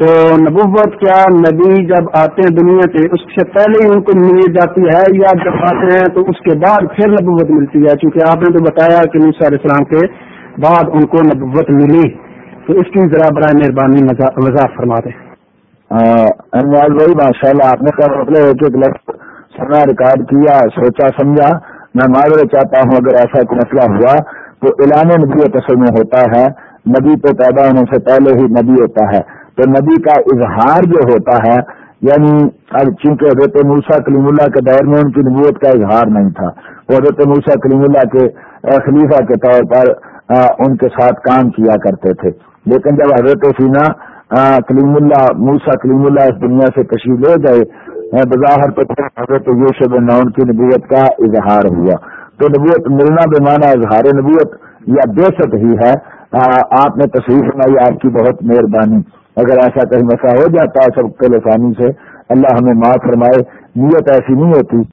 تو نبوت کیا نبی جب آتے ہیں دنیا سے اس سے پہلے ہی ان کو مل جاتی ہے یا جب آتے ہیں تو اس کے بعد پھر نبوت ملتی ہے۔ چونکہ آپ نے تو بتایا کہ علیہ السلام کے بعد ان کو نبوت ملی۔ تو اس کی ذرا برائے مہربانی وضاح فرما دیں بھائی ماشاء اللہ آپ نے مطلب ایک ایک لفظ سنا، ریکارڈ کیا، سوچا، سمجھا۔ میں معذرت چاہتا ہوں، اگر ایسا کوئی مسئلہ ہوا تو اعلان نبی اصل میں ہوتا ہے۔ نبی تو پیدا ہونے سے پہلے ہی نبی ہوتا ہے۔ تو نبی کا اظہار جو ہوتا ہے یعنی اب چونکہ حضرت موسا کلیم اللہ کے دور میں ان کی نبوت کا اظہار نہیں تھا، وہ حضرت موسا کلیم اللہ کے خلیفہ کے طور پر ان کے ساتھ کام کیا کرتے تھے۔ لیکن جب حضرت سینا کلیم اللہ موسا کلیم اللہ اس دنیا سے تشریف لے گئے بظاہر تو حضرت یوسف نون کی نبوت کا اظہار ہوا۔ تو نبوت ملنا بے معنی اظہار نبوت یا بے ہی ہے آپ نے تصویر سنائی آپ کی بہت مہربانی۔ اگر ایسا کہیں مسا ہو جاتا ہے سب کے لسانی سے، اللہ ہمیں معاف فرمائے، نیت ایسی نہیں ہوتی۔